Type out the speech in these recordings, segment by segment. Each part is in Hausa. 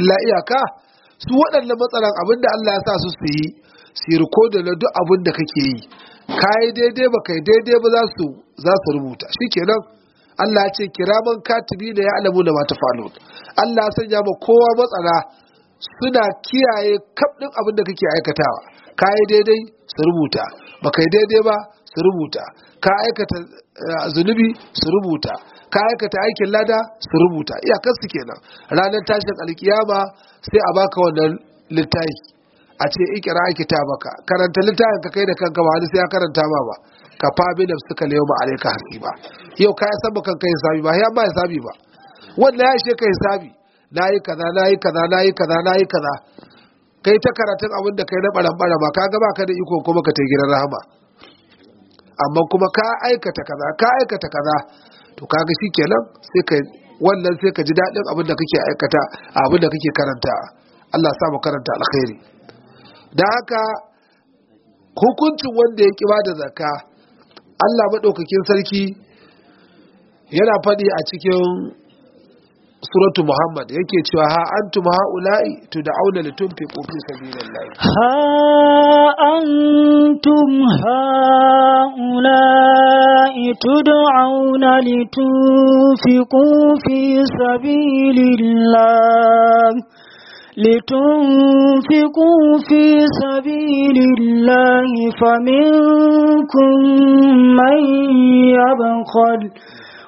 illa iyaka su waɗannan matsalan abin da Allah ya sa su su yi su yi rikoda na duk abin da kake yi. Ka yi daidai ba kai daidai ba za su rubuta. Shikenan Allah ya ce kiraman katibi da ya alamu da mata falo Allah ya sanya ma kowa matsala suna kiyaye kaf ɗin abin da kake aikatawa. Ka yi daidai su rubuta. Ba kai daidai ba su rubuta. Ka aikata eh, zunubi su rubuta. Ka aikata aikin lada su rubuta. Iyakar su kenan. Ranar tashin alkiyama sai a baka wannan littafi. A ce ikira kita baka karanta littafin ka kai da kanka ba wani sai ya karanta ma ba. Ka fa bi da suka lewa ma alaika hasiba. Yau ka ya san kanka hisabi ba ya ba hisabi ba. Wannan ya ishe ka hisabi. Nayi kaza na yi kaza na yi kaza na yi kaza. Kai ta karatun abin da kai na baran bara ba kaga ba ka da iko kuma ka tai gidan rahama. Amma kuma ka aikata kaza ka aikata kaza to kaga shikenan sai ka wannan sai ka ji daɗin abin da kake aikata abin da kake karanta. Allah ya mu karanta alkhairi. Dan haka hukuncin wanda ya ki ba da zakka Allah madaukakin sarki yana faɗi a cikin suratu Muhammad yake cewa ha antum haula'i tud'auna litunfiqu fi sabilillah أنتم هؤلاء تدعون لتنفقوا في سبيل الله لتنفقوا في سبيل الله فمنكم من يبخل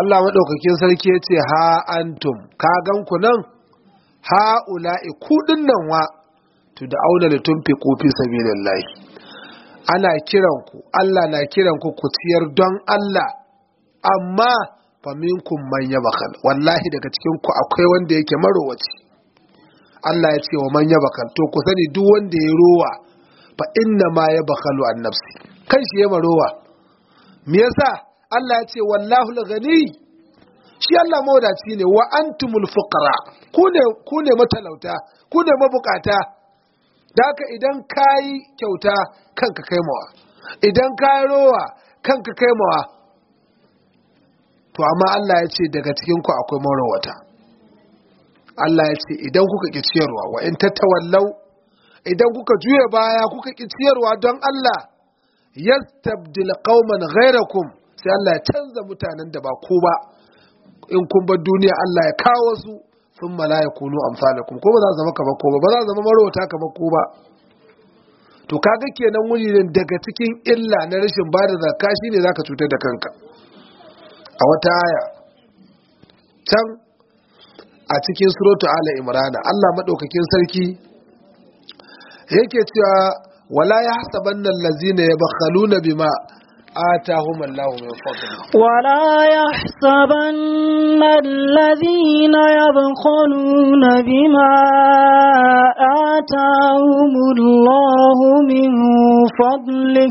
Allah maɗaukakin sarki ya ce ha antum. Ka gan ku nan? Ha ula'i ku nan wa? To da auna da tumfi kofi sabilillahi. Ana kiran ku Allah na kiran ku ku ciyar don Allah. Amma fa minkum man yabkhal. Wallahi daga cikin ku akwai wanda yake marowaci. Allah ya ce wa man yabkhal. To ku sani duk wanda ya rowa fa inna ma yabkhalu an nafsi. Kan shi ya marowa me yasa? Allah ya ce wallahu al-ghani. Shi Allah mawadaci ne wa antumul fuqara. Ku ne ku ne matalauta ku ne mabukata. Da haka idan kayi kyauta kanka kai mawa. Idan kayi rowa kanka kai mawa. To amma Allah ya ce daga cikin ku akwai marawata Allah ya ce idan kuka ki ciyarwa wa in tatawallau. Idan kuka juya baya kuka ki ciyarwa don Allah yastabdil qauman ghayrakum. Sai Allah ya canza mutanen da ba ku ba. In kun bar duniya Allah ya kawo su. Sun mala ya kunu amsalakum. Ko ba za zama kamar ko ba ba za zama marota kamar ku ba. To kaga kenan wurin daga cikin illa na rashin ba da zakka shine zaka cutar da kanka. A wata aya can a cikin suratu ala imrana Allah madaukakin sarki yake cewa wala yahsabanna allazina yabkhaluna bima آتاهم الله من فضله. ولا يحسبن الذين يبخلون بما آتاهم الله من فضله.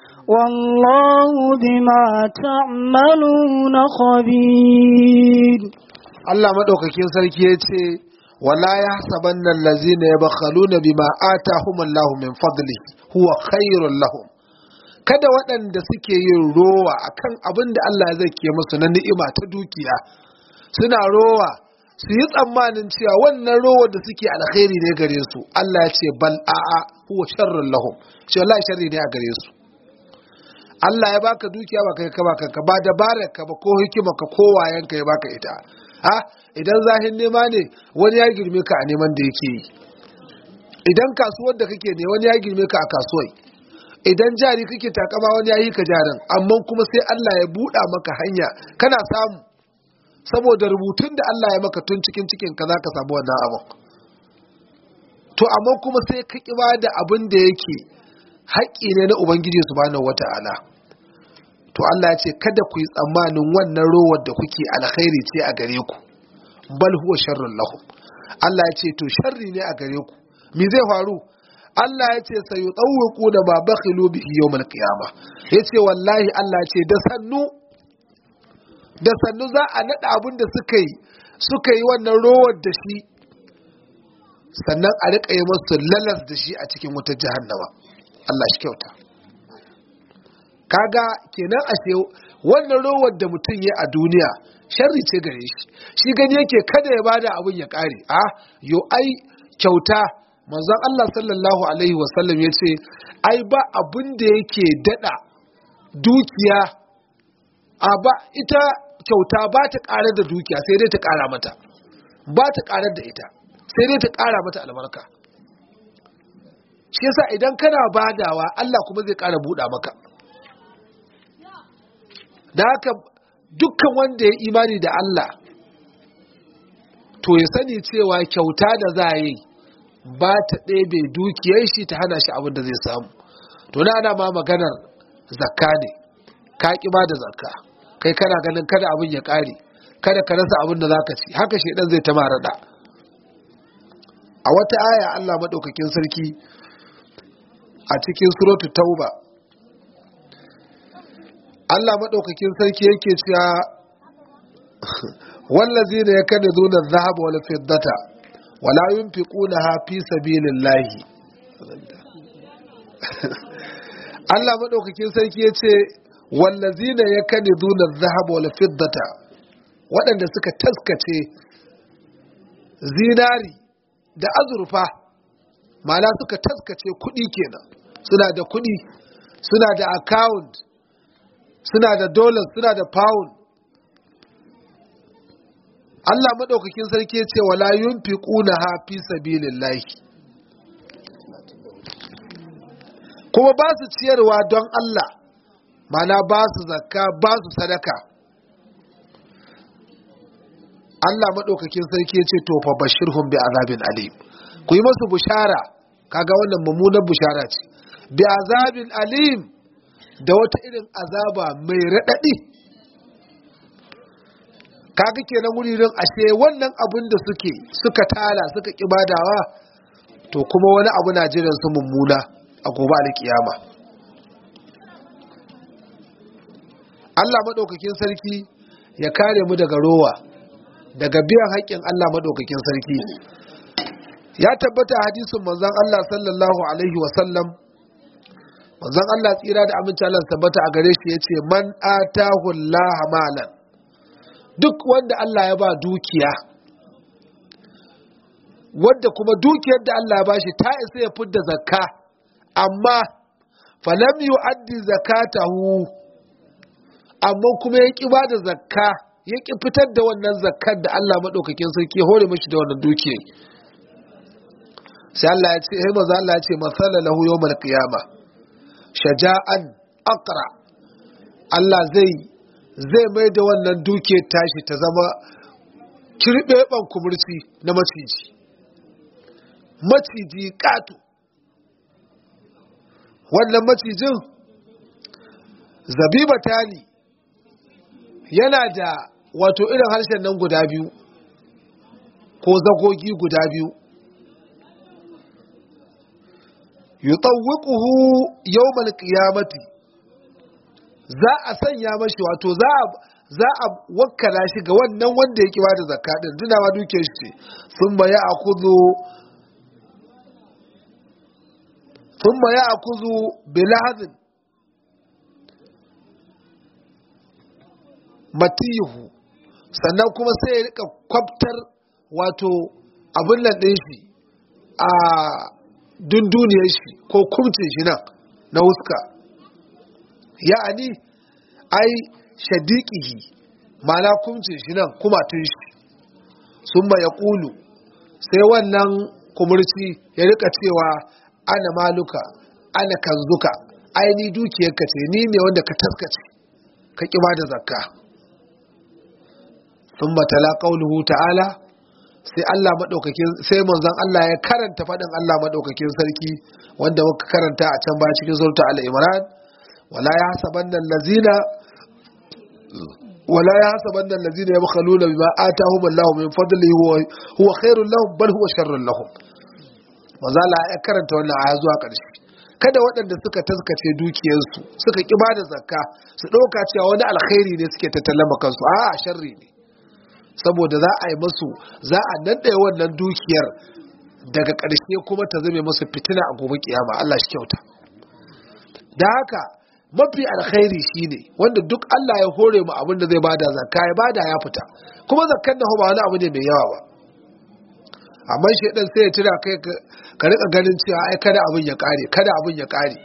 والله بما تعملون خبير Allah madaukakin sarki ya ce wala yahsabanna allazina yabkhaluna bima atahumullahu min fadli huwa khairul lahum kada waɗanda suke yin rowa akan abin da Allah zai ke musu na ni'ima ta dukiya suna rowa su yi tsammanin cewa wannan rowa da suke alkhairi ne gare su Allah ya ce bal a'a huwa sharrun lahum shi wallahi sharri ne a gare su Allah ya baka dukiya ba kai ka baka ka ba dabarar ka ba ko hikima ka ko wayan ka ya baka ita. Ha? Idan zahin nema ne wani ya girme ka a neman da yake yi. Idan kasuwar da kake ne wani ya girme ka a kasuwai idan jari kake takama wani yayi ka jarin. Amma kuma sai Allah ya buɗa maka hanya. Kana samu. Saboda rubutun da Allah ya maka tun cikin cikin ka zaka samu wannan abin to amma kuma sai ka ki da abin da yake haƙƙi ne na ubangiji subhanahu wata'ala to Allah ya ce kada ku yi tsammanin wannan rowar da kuke alkhairi ce a gare ku bal huwa sharrun lahum Allah ya ce to sharri ne a gare ku. Me zai faru? Allah ya ce sai yutawwiqu da ma bakhilu bihi yawmal qiyama ya ce wallahi Allah ya ce da sannu da sannu za a nada abin da suka yi suka yi wannan rowar da shi sannan a riƙa yi masu lalas da shi a cikin wutar jahannama. Allah shi kyauta. Kaga kenan ashe wannan rowar da mutum ya a duniya sharri ce gare shi. Shi gani yake kada ya ba da abin ya kare a yo ai kyauta. Manzon Allah sallallahu alaihi wasallam ya ce ai ba abin da yake dada dukiya a ba ita kyauta ba ta karar da dukiya sai dai ta kara mata. Ba ta karar da ita sai dai ta kara mata albarka. Shi yasa idan kana badawa Allah kuma zai kara buɗa maka. Da haka dukkan wanda ya imani da Allah to ya sani cewa kyauta da za a yi ba ta ɗebe dukiyar shi ta hana shi abin da zai samu. To na ana ma maganar zakka ne. Ka ƙi ba da zakka. Kai kana ganin kada abin ya ƙare. Kada ka rasa abin da za ka ci. Haka shi ɗan zai ta maraɗa a wata aya Allah maɗaukakin sarki a cikin suratu tauba Allah maɗaukakin sarki yake cewa wallazi ne ya kane zuna zahaba wal fiddata wala yunfiquna ha fi sabilillahi. Allah maɗaukakin sarki ya ce wallazi ne ya kane zuna zahaba wal fiddata waɗanda suka taskace zinari da azurfa ma'ana suka taskace kuɗi kenan. Suna da kuɗi suna da account suna da dollars suna da pound. Allah maɗaukakin sarki ya ce wala yunfiquna ha fi sabilillahi. Kuma ba su ciyarwa don Allah mana ba su zakka ba su sadaka. Allah maɗaukakin sarki ya ce to fa bashirhum bi azabin alim. Ku yi masu bushara. Kaga wannan mummunan bushara ce. Bi azabin alim. Da wata irin azaba mai raɗaɗi. Kaga kenan wuri don ashe wannan abin da suke suka tala suka kibadawa to kuma wani abu na jiran su mummuna a gobe alkiyama Allah maɗaukakin sarki ya kare mu daga rowa daga biyan haƙƙin Allah maɗaukakin sarki. Ya tabbata hadisin manzon Allah sallallahu alaihi wasallam manzon Allah tsira da aminci Allah tabbata a gare shi ya ce man atahu Allah malan. Duk wanda Allah ya ba dukiya wanda kuma dukiyar da Allah ya bashi ta isa ya fidda zakka amma falam yu'addi zakatahu amma kuma ya ki ba da zakka ya ki fitar da wannan zakkar da Allah madaukakin sarki ya hore mishi da wannan dukiyar sai Allah ya ce sai manzo Allah ya ce masala lahu yawmal qiyamah shaja'an akra Allah zai zai mai da wannan duke tashi ta zama kirbeban kumurci na maciji. Maciji ƙato. Wannan macijin zabiba tali yana da wato irin harshen nan guda biyu ko zagogi guda biyu. Yutawwiquhu yawmal qiyamati. Za a sanya mashi wato za a za a wakkala shi ga wannan wanda yake ba da zakka din tunawa duke shi ce. Thumma ya'khudhu thumma ya'khudhu bilahadin matihu. Sannan kuma sai ya riƙa kwaftar wato abin nan din shi a dunduniyar shi ko kumcin shi nan na huska. Ya'ani ai shadiqihi ma'ana kumcin shi nan kumatun shi. Sun ya ƙulu sai wannan kumurci ya riƙa cewa ana maluka ana kanzuka aini dukiyarka ce ni ne wanda ka taskace ka ƙi da zakka. Sun matala ƙaunuhu ta'ala sai Allah maɗaukakin sai manzon Allah ya karanta faɗin Allah maɗaukakin sarki wanda muka karanta a can baya cikin surta al-imran wala ya hasabanna allazina wala ya hasabanna allazina yabkhaluna bima atahum Allah min fadlihi huwa khairul lahum bal huwa sharrul lahum. Manzo Allah ya karanta wannan aya zuwa ƙarshe. Kada waɗanda suka taskace dukiyarsu suka ƙi ba da zakka su ɗauka cewa wani alkhairi ne suke tattalin kansu. A'a sharri ne. Saboda za a yi masu za a nanɗaya wannan dukiyar daga ƙarshe kuma ta zame masu fitina a gobe kiyama. Allah shi kyauta. Da haka mafi alkhairi shine wanda duk Allah ya hore mu abin da zai ba da zakka ya ba da ya fita. Kuma zakkan da ba wani abu ne mai yawa ba. Amma shedan sai ya tira kai ka riƙa ganin cewa ai kada abin ya kare kada abin ya kare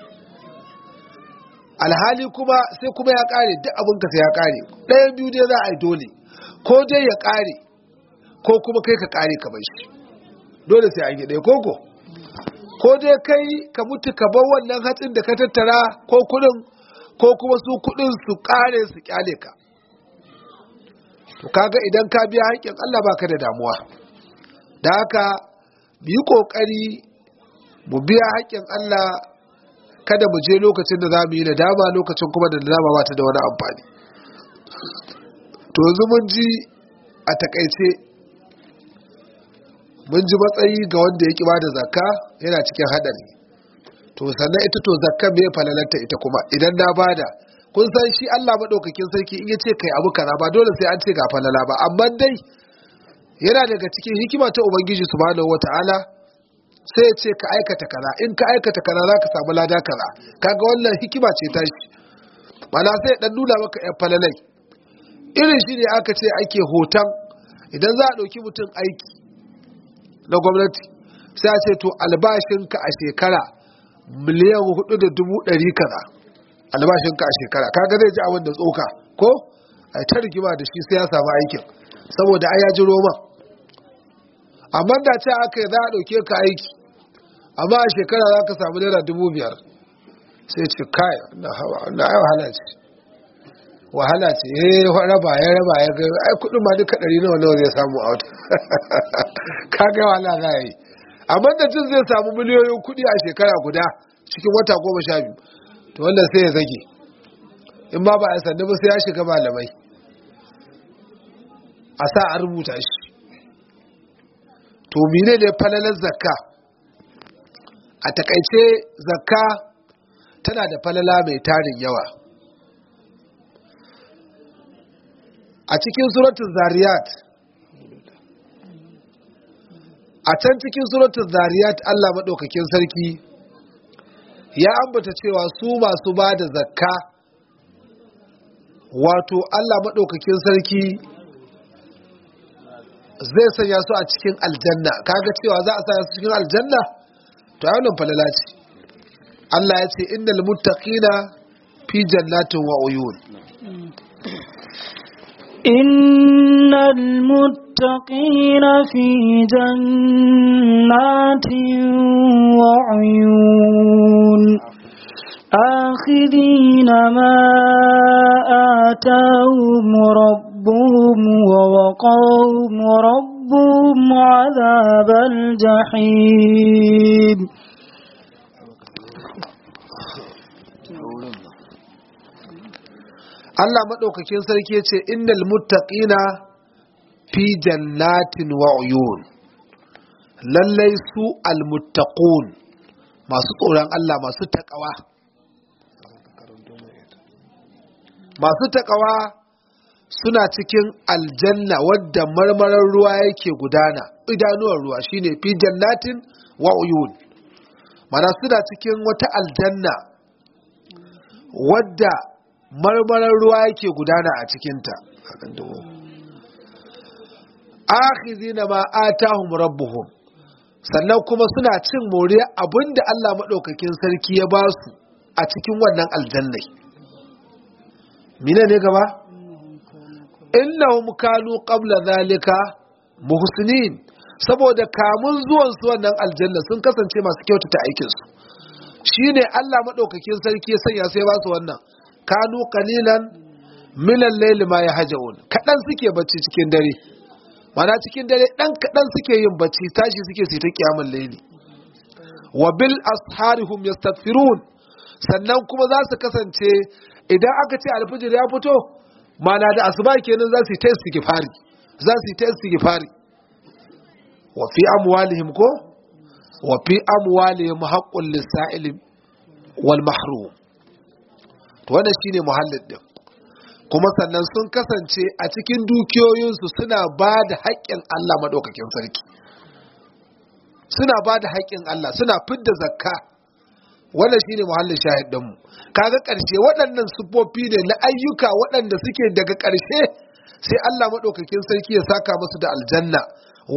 alhali kuma sai kuma ya kare duk abin ka sai ya kare ɗayan biyu dai za a yi dole. Ko dai ya ƙare ko kuma kai ka ƙare ka bai shi. Dole sai an yi ɗaya koko ko? Dai kai ka mutu ka bar wannan hatsin da ka tattara ko kuɗin ko kuma su kuɗin su ƙare su ƙyale ka. To kaga idan ka biya haƙƙin Allah baka da damuwa. Da haka yi ƙoƙari mu biya haƙƙin Allah kada mu je lokacin da za mu yi nadama lokacin kuma da nadama ba ta da wani amfani. To yanzu mun ji a taƙaice mun ji matsayi ga wanda ya ba da zakka yana cikin hadari to sannan ita to zakka mai falalanta ita kuma? Idan na ba da kun san shi Allah madaukakin sarki in ya ce kai abu kaza ba dole sai an ce ga falala ba. Amma dai yana daga cikin hikima ta ubangiji subhanahu wataala sai ya ce ka aikata kaza. In ka aikata kaza zaka samu lada kaza. Kaga wannan hikima ce ta shi. Mana sai dan nuna maka yan falalai. Irin shi ne aka ce ake hoton idan za a ɗauki mutum aiki na gwamnati sai a ce to albashinka a shekara miliyan huɗu da dubu ɗari kaza. Albashinka a shekara kaga zai ji abin da tsoka ko? A ta rigima da shi sai ya samu aikin saboda ai ya ji roma amma da ce aka za a ɗauke ka aiki amma a shekara za ka samu naira dubu biyar. Sai ce kai na wahala ce wahala ce. Eh raba ya raba ya ga ai kuɗin ma duka ɗari nawa nawa zai samu a wata kaga wahala za yi. Amma da jin zai samu miliyoyin kuɗi a shekara guda cikin wata goma sha biyu to wannan sai ya zage. In ma ba a sanda ba sai ya shiga malamai. A sa a rubuta shi. To mine ne falalar zakka? A taƙaice zakka tana da falala mai tarin yawa. A cikin suratun zariyat. A can cikin suratun zariyat Allah maɗaukakin sarki ya ambata cewa su masu ba da zakka wato Allah maɗaukakin sarki zai sanya su a cikin aljanna. Kaga cewa za a sanya su cikin aljanna? To ayyunan falala ce. Allah ya ce innal muttaqina fi jannatin wa uyun. إن المتقين في جنات وعيون آخذين ما آتاهم ربهم ووقاهم ربهم عذاب الجحيم Allah maɗaukakin sarki ya ce innal muttaqina fi jannatin wa uyun. Lallai su almuttaqun masu tsoron Allah masu takawa. Masu takawa suna cikin aljanna wadda marmarar ruwa yake gudana idanuwar ruwa shine fi jannatin wa uyun. Mana suna cikin wata aljanna wadda marmarar ruwa yake gudana a cikinta. Akhizina ma atahum rabbuhum. Sannan kuma suna cin moriya abin da Allah madaukakin sarki ya ba su a cikin wannan aljannai. Mine ne gaba? Innahum kanu qabla zalika muhsinin. Saboda kamun zuwan su wannan aljanna sun kasance masu kyautata aikin su shine Allah madaukakin sarki ya sanya sai ba su wannan. Kanu qalilan minan layli ma yahjaun. Kadan suke bacci cikin dare. Mana cikin dare dan kadan suke yin bacci tashi suke su ta kiyamul layli. Wa bil asharihum yastaghfirun. Sannan kuma za su kasance idan aka ce alfijir ya fito mana da asuba kenan za su yi ta istighfari za su yi ta istighfari. Wa fi amwalihim ko? Wa fi amwalihim haqqul lisa'il wal mahrum. To wannan shine muhallin din. Kuma sannan sun kasance a cikin dukiyoyinsu suna ba da haƙƙin Allah madaukakin sarki. Suna ba da haƙƙin Allah suna fidda zakka. Wannan shine muhallin shahid din mu kaga ƙarshe waɗannan sufofi ne na ayyuka waɗanda suke daga ƙarshe sai Allah madaukakin sarki ya saka musu da aljanna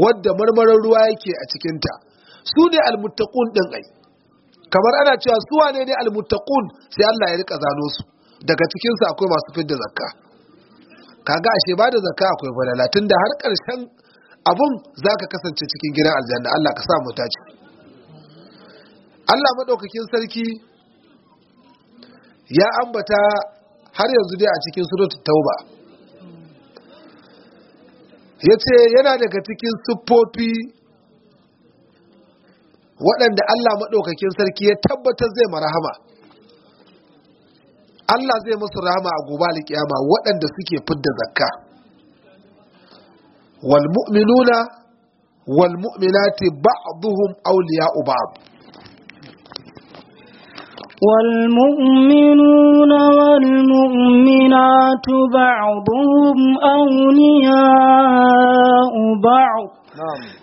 wadda marmarar ruwa yake a cikinta. Su ne almuttaqun din ai. Kamar ana cewa su wane ne almuttaqun? Sai Allah ya riƙa zano su. Daga cikin su akwai masu fidda zakka. Kaga ashe ba da zakka akwai falala tunda har ƙarshen abun zaka kasance cikin gidan aljanna. Allah ka sa mu tace. Allah madaukakin sarki ya ambata har yanzu dai a cikin suratul tauba. Yace yana daga cikin siffofi waɗanda Allah maɗaukakin sarki ya tabbatar zai marahama Allah zai musu rahama a gobe alƙiyama waɗanda suke fidda zakka wal mu'minuna wal mu'minati ba'dhum awliya'u ba'd والمؤمنون والمؤمنات بعضهم أولياء بعض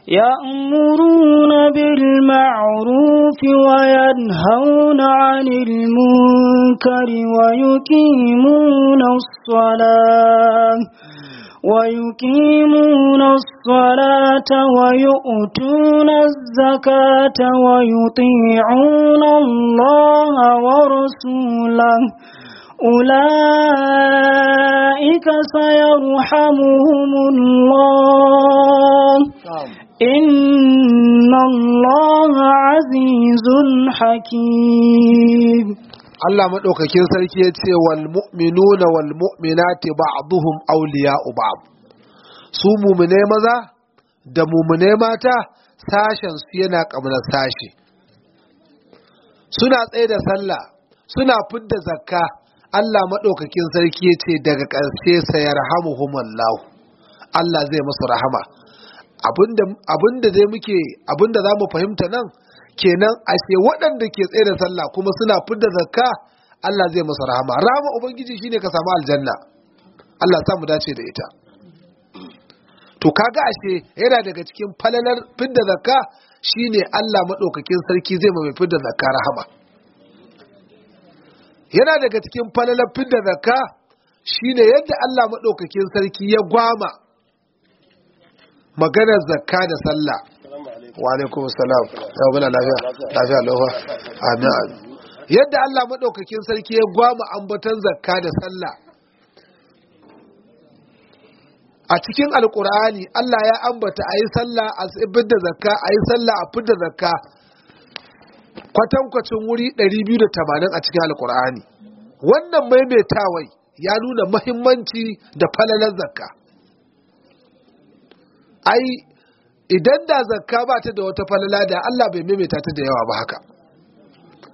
يأمرون بالمعروف وينهون عن المنكر ويقيمون الصلاة. ويقيمون الصلاة ويؤتون الزكاة ويطيعون الله ورسوله. أولئك سيرحمهم الله إن الله عزيز حكيم Allah maɗaukakin sarki ya ce wal mu'minuna wal mu'minati ba'duhum awliya'u ba'd su mumune maza da mumune mata sashen su yana kamar sashi suna tsaye da sallah suna fidda zakka Allah maɗaukakin sarki ce daga ƙarshe sayarhamuhumullahu. Allah zai musu rahama. Abinda dai muke abin da za mu fahimta nan kenan ashe waɗanda ke tsaye da sallah kuma suna fidda zakka Allah zai masa rahama. Rahama ubangiji shine ka samu aljanna. Allah sa mu dace da ita. To kaga ashe yana daga cikin falalar fidda zakka shine Allah madaukakin sarki zai mai fidda zakka rahama. Yana daga cikin falalar fidda zakka shine yadda Allah madaukakin sarki ya gwama maganar zakka da sallah. Wa alaikum salam yau muna lafiya. Lafiya lafiya amin yadda Allah madaukakin sarki ya gwama ambatan zakka da sallah. A cikin alkur'ani Allah ya ambata a yi sallah a da zakka a yi sallah a fidda zakka. Kwatankwacin wuri 280 a cikin alkur'ani wannan maimaitawai ya nuna mahimmanci da falalar zakka. Ai idan da zakka ba ta da wata falala da Allah bai maimaita ta da yawa ba haka.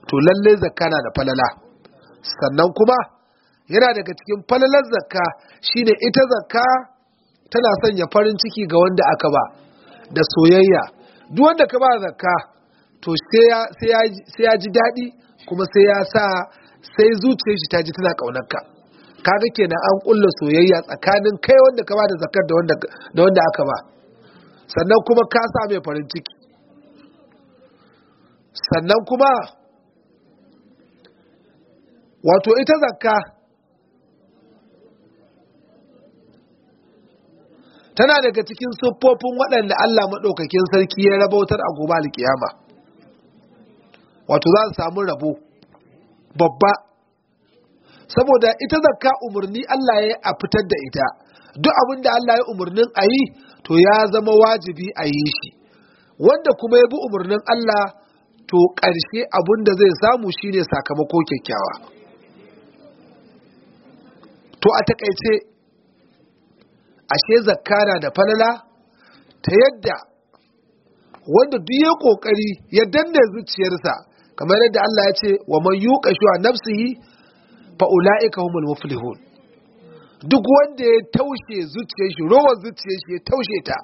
To lalle zakka na da falala. Sannan kuma yana daga cikin falalar zakka shine ita zakka tana sanya farin ciki ga wanda aka ba da soyayya. Duk wanda ka ba zakka to sai ya ji daɗi kuma sai ya sa sai zuciyar shi ta ji tana ƙaunarka. Kaga kenan an ƙulla soyayya tsakanin kai wanda ka ba da zakkar da wanda aka ba. Sannan kuma ka sa mai farin ciki. Sannan kuma wato ita zakka tana daga cikin siffofin waɗanda Allah maɗaukakin sarki ya rabautar a gobe alkiyama wato za su samu rabo babba. Saboda ita zakka umarni Allah ya a fitar da ita. Duk abin da Allah ya umarnin a yi to ya zama wajibi a yi shi. Wanda kuma ya bi umarnin Allah to ƙarshe abin da zai samu shine sakamako kyakkyawa. To a taƙaice ashe zakka na da falala ta yadda wanda duk ya ƙoƙari ya danne zuciyarsa kamar yadda Allah ya ce wa man yuqa shuha nafsihi fa ulaika humul muflihun. Duk wanda ya taushe zuciyar shi rowar zuciyar shi ya taushe ta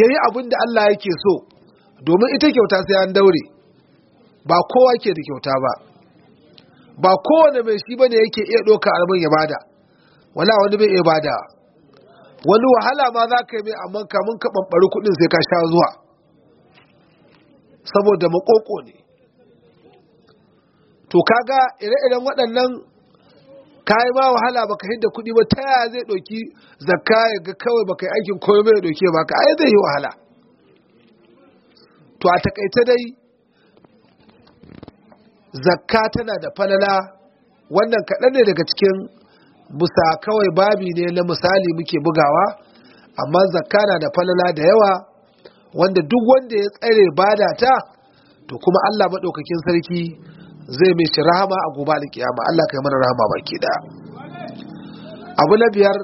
yayi abin da Allah yake so domin ita kyauta sai an daure. Ba kowa ke da kyauta ba. Ba kowane mai shi ba ne yake iya doka albin ya ba da. Wala wani bai iya ba da. Wani wahala ma za ka yi mai amma kamun ka ɓanɓari kuɗin sai ka sha zuwa. Saboda makoko ne. To kaga ire-iren waɗannan kayi ma wahala baka hidda kuɗi ba ta yaya zai ɗauki zakka ya ga kawai baka yi aikin komai mai ɗauke baka ai zai yi wahala. To a taƙaice dai zakka tana da falala. Wannan kaɗan ne daga cikin busa kawai babi ne na misali muke bugawa amma zakka na da falala da yawa wanda duk wanda ya tsare ba da ta to kuma Allah maɗaukakin sarki zai mai shi rahama a gobe alkiyama. Allah kai mana rahama baki da abu na biyar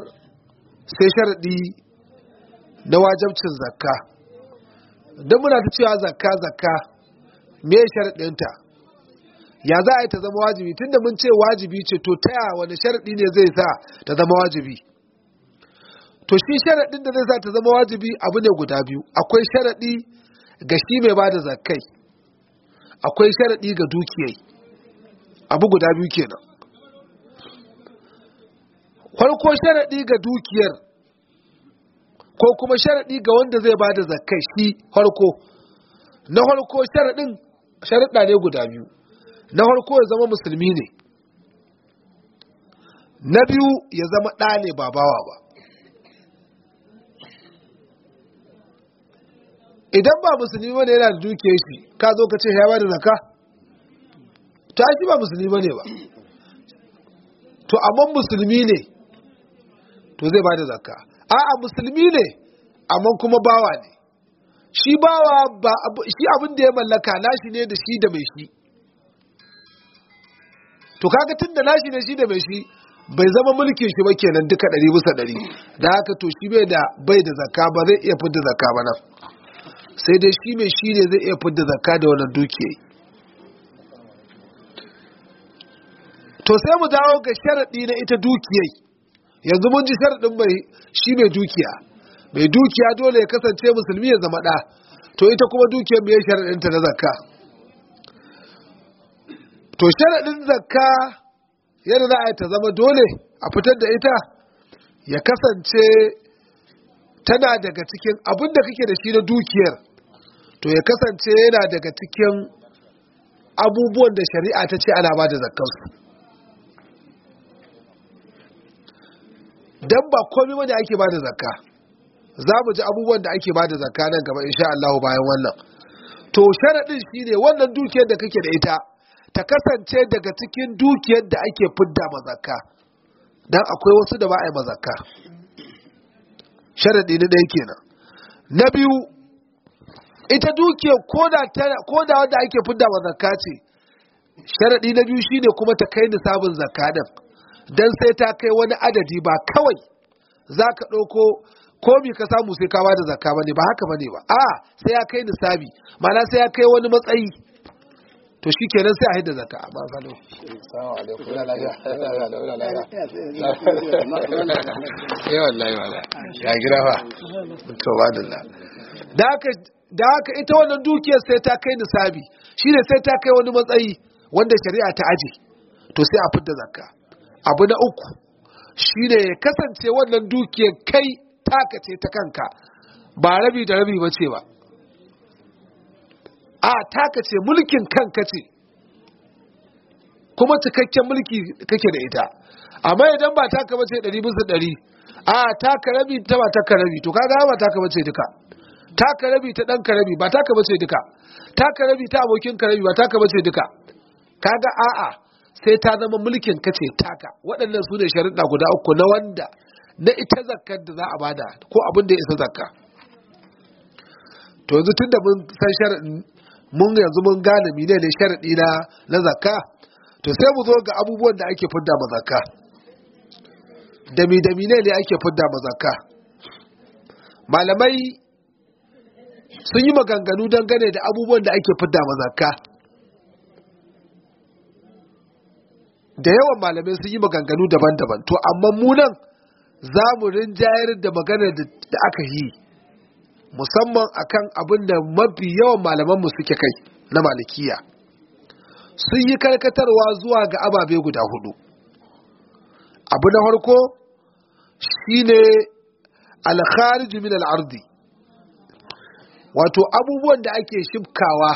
sai sharaɗi na wajabcin zakka. Don muna ta cewa zakka zakka me sharaɗinta ya za a yi ta zama wajibi? Tunda mun ce wajibi ce to ta wani sharaɗi ne zai sa ta zama wajibi? To shi sharaɗin da zai sa ta zama wajibi abu ne guda biyu. Akwai sharaɗi ga shi mai ba da zakkai. Akwai sharaɗi ga dukiyai. Abu guda biyu kenan. Farko sharaɗi ga dukiyar ko kuma sharaɗi ga wanda zai ba da zakkai shi farko. Na farko sharaɗin sharaɗa ne guda biyu. Na farko ya zama musulmi ne. Na biyu ya zama ɗa ne ba ba. Idan ba musulmi ba ne yana da duke shi ka zo ka ce ya ba da zaka to shi ba musulmi ba ne ba. To amma musulmi ne to zai ba da zaka a'a musulmi ne amma kuma bawa ne. Shi bawa ba shi abin da ya mallaka nashi ne da shi da mai shi. To kaga tun da nashi ne shi da mai shi bai zama mulkin shi ba kenan duka ɗari bisa ɗari. Da haka to shi bai da bai da zakka ba zai iya fidda zakka ba nan. Sai dai shi mai shi ne zai iya fidda zakka da wannan dukiya. To sai mu dawo ga sharaɗi na ita dukiyai. Yanzu mun ji sharaɗin mai shi mai dukiya. Mai dukiya dole ya kasance musulmi ya zama ɗa. To ita kuma dukiyar mai sharaɗinta na zakka? To sharaɗin zakka yadda za a yi ta zama dole a fitar da ita ya kasance tana daga cikin abin da kake da shi na dukiyar. To ya kasance yana daga cikin abubuwan da shari'a ta ce ana ba da zakkansu. Don ba komi wanda ake ba da zakka. Za mu ji abubuwan da ake ba da zakka nan gaba insha Allah bayan wannan. To sharaɗin shi ne wannan dukiyar da kake da ita ta kasance daga cikin dukiyar da ake fidda mazakka don akwai wasu da ba a yi mazakka sharaɗi na ɗaya kenan. Na biyu ita dukiyar ko da wanda ake fidda mazakka ce sharaɗi na biyu shine kuma ta kai nisabin zakka ɗin. Don sai ta kai wani adadi ba kawai za ka ɗauko komi ka samu sai ka ba da zakka ba ne ba haka ba ne ba. A sai ya kai nisabi mana sai ya kai wani matsayi. To shi kenan sai a haida zaka amma gano ya gira fa. To ba da da haka ita wannan dukiyar sai ta kai nisabi. Shi ne sai ta kai wani matsayi wanda shari'a ta aji to sai a fidda zakka. Abu na uku shi ne ya kasance wannan dukiyar kai taka ce ta kanka. Ba rabi da rabi ba ce ba. A taka ce mulkin kanka ce. Kuma cikakken mulki kake da ita. Amma idan ba taka bace ɗari bisa ɗari a taka rabi ta ba taka rabi. To kaga ba taka bace duka. Taka rabi ta ɗan rabi ba taka bace duka. Taka rabi ta abokin rabi ba taka bace duka. Kaga a'a sai ta zama mulkin kace taka. Waɗannan su ne sharuɗa guda uku na wanda na ita zakkar da za a ba da ko abin da ya isa zakka. To yanzu tun da mun san sharaɗin mun yanzu mun gane mine ne sharaɗi na na zakka to sai mu zo ga abubuwan da ake fidda ma zakka. Da mi da mine ne ake fidda ma zakka? Malamai sun yi maganganu dangane da abubuwan da ake fidda ma zakka. Da yawan malamai sun yi maganganu daban-daban. To amma mu nan za mu rinjayar da maganar da aka yi musamman akan abin da mafi yawan malamanmu suke kai na malikiya. Sun yi karkatarwa zuwa ga ababe guda huɗu. Abu na farko shine alkharij min al-ardi. Wato abubuwan da ake shimkawa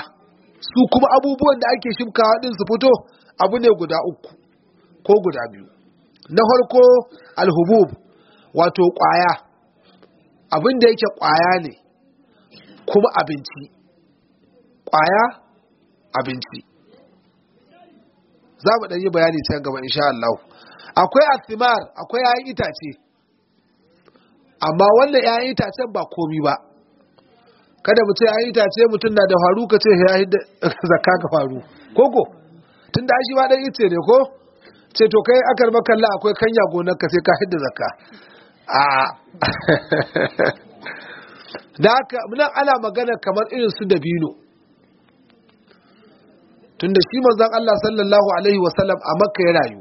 su kuma abubuwan da ake shimkawa din su fito abu ne guda uku. Ko guda biyu. Na farko alhubub wato ƙwaya abin da yake ƙwaya ne kuma abinci. Kwaya abinci. Za mu yi bayani can gaba insha Allah. Akwai asimar akwai yayin itace. Amma wannan yayin itacen ba komi ba. Kada mu ce itace mutum na da faru ka ce ya yi zakka ka faru. Koko tun da shi ba dan ice ne ko? Ce to kai akar makalla akwai kanya gonar ka sai ka hidda zakka. A da nan ana magana kamar irin su dabino. Tunda shi manzon Allah sallallahu alaihi wasallam a makka ya rayu.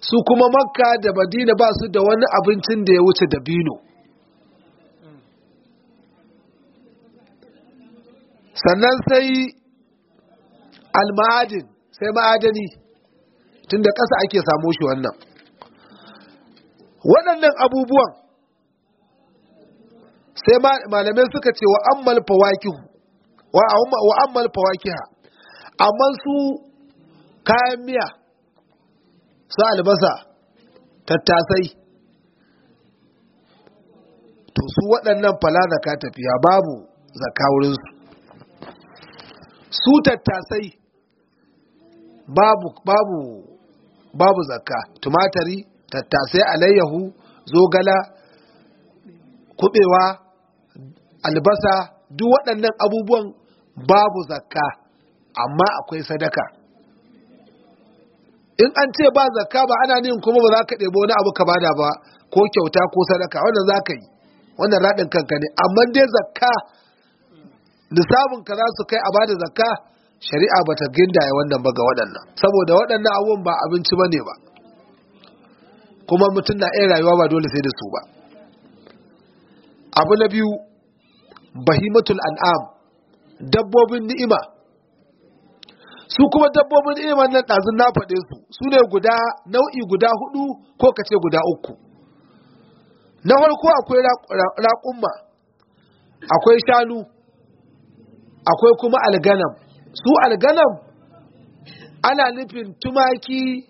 Su kuma makka da madina ba su da wani abincin da ya wuce dabino. Sannan sai alma'adin sai ma'adani. Tunda ƙasa ake samu shi wannan. Waɗannan abubuwan sai malamai suka ce wa ammal fawakihu wa ammal fawakiha. Amma su kayan miya su albasa tattasai to su waɗannan fala zaka tafiya babu zaka wurinsu. Su tattasai babu babu babu zakka. Tumatari tattasai alayyahu zogala kubewa albasa duk waɗannan abubuwan babu zakka amma akwai sadaka. In an ce ba zakka ba ana nin kuma ba za ka ɗebo wani abu ka ba da ba ko kyauta ko sadaka. Wannan za ka yi. Wannan raɗin kanka ne. Amma dai zakka lissafin ka za su kai a ba da zakka shari'a bata gindaya wannan ba ga waɗannan. Saboda waɗannan abubuwan ba abinci ba ne ba. Kuma mutum na iya rayuwa ba dole sai da su ba. Abu na biyu bahimatul an'am dabbobin ni'ima. Su kuma dabbobin ni'ima nan ɗazun na faɗe su. Su ne guda nau'i guda huɗu ko kace guda uku. Na farko akwai raƙumma akwai shanu akwai kuma alganam. Su alganam ana nufin tumaki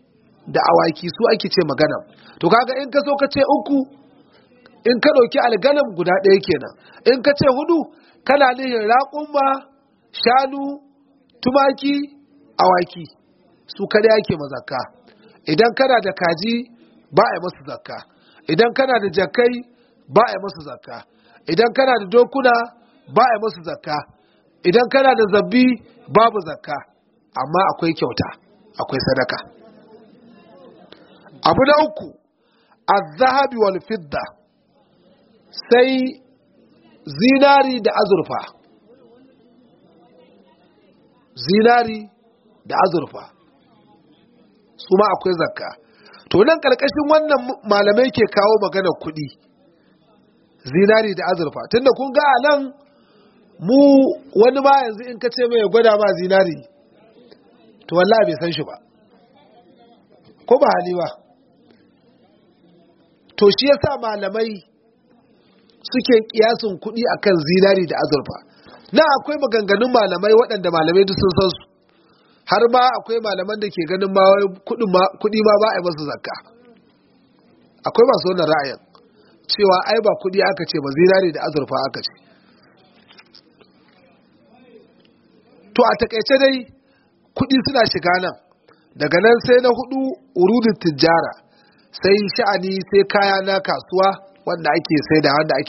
da awaki su ake ce maganam. To kaga in ka so ka ce uku in ka ɗauki alganam guda ɗaya kenan. In ka ce huɗu kana nihin raƙumma shanu tumaki awaki. Su kada yake mazakka idan kana da kaji ba a yi masu zakka. Idan kana da jakai ba a yi masu zakka. Idan kana da dokuna ba a yi masu zakka. Idan kana da zabbi babu zakka amma akwai kyauta akwai sadaka. Abu na uku az-zahabi wal fidda sai zinari da azurfa. Zinari da azurfa su ma akwai zakka. To nan ƙarƙashin wannan malamai ke kawo maganar kuɗi zinari da azurfa. Tunda kun ga nan mu wani ma yanzu in ka ce mai gwada ma zinari to wallahi bai san shi ba. Ko ba hali ba. To shi yasa malamai suke kiyasin kuɗi akan zinari da azurfa. Na akwai maganganun malamai waɗanda malamai duk sun san su. Har ma akwai malaman da ke ganin ma kuɗi ma ba a yi masu zakka. Akwai masu wannan ra'ayin cewa ai ba kuɗi aka ce ba zinari da azurfa aka ce. To a taƙaice dai kuɗi suna shiga nan. Daga nan sai na huɗu urudin tijjara. Sai sha'ani sai kaya na kasuwa wanda ake sai da wanda ake